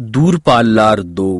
दूरपाल्लार दो।